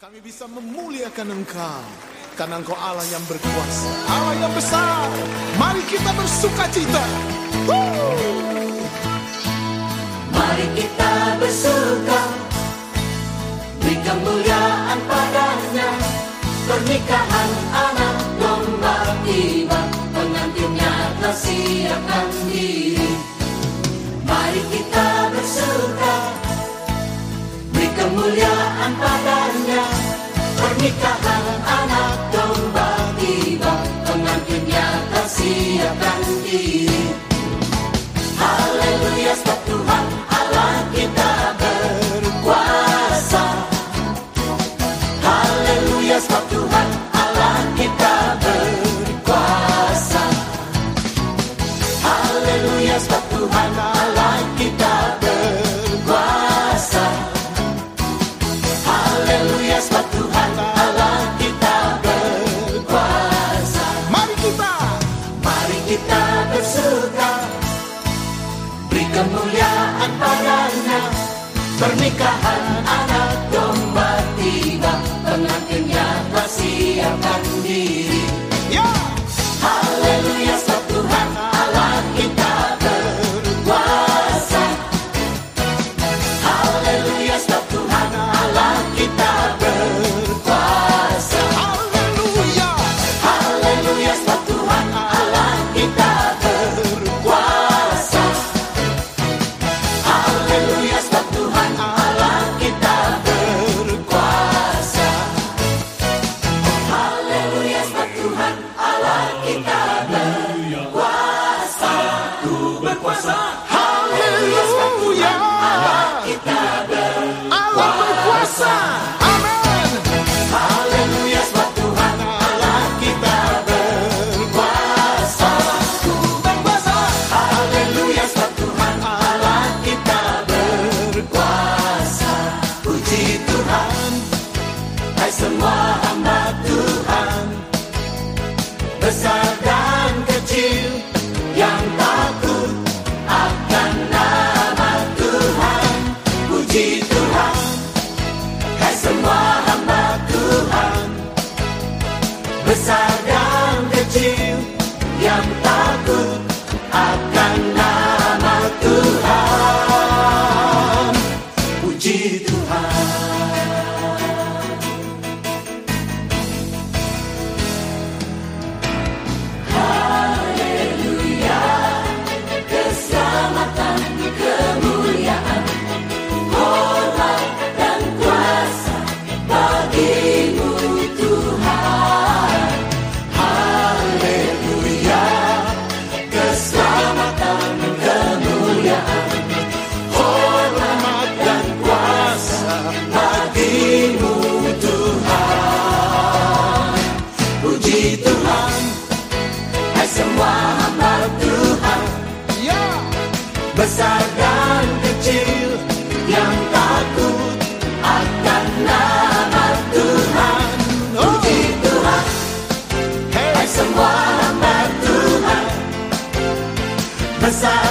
Kami bisa memuliakan Engkau. Karena Engkau Allah yang berkuasa, Allah yang besar. Mari kita bersuka cita. Mari kita bersuka. Beri kemuliaan padanya. Pernikahan anak domba tiba. Pengantinnya telah kemuliaan padanya Pernikahan anak domba tiba Pengantin yang tersiapkan tiba. kita bersuka Beri kemuliaan padanya Pernikahan beside Messiah.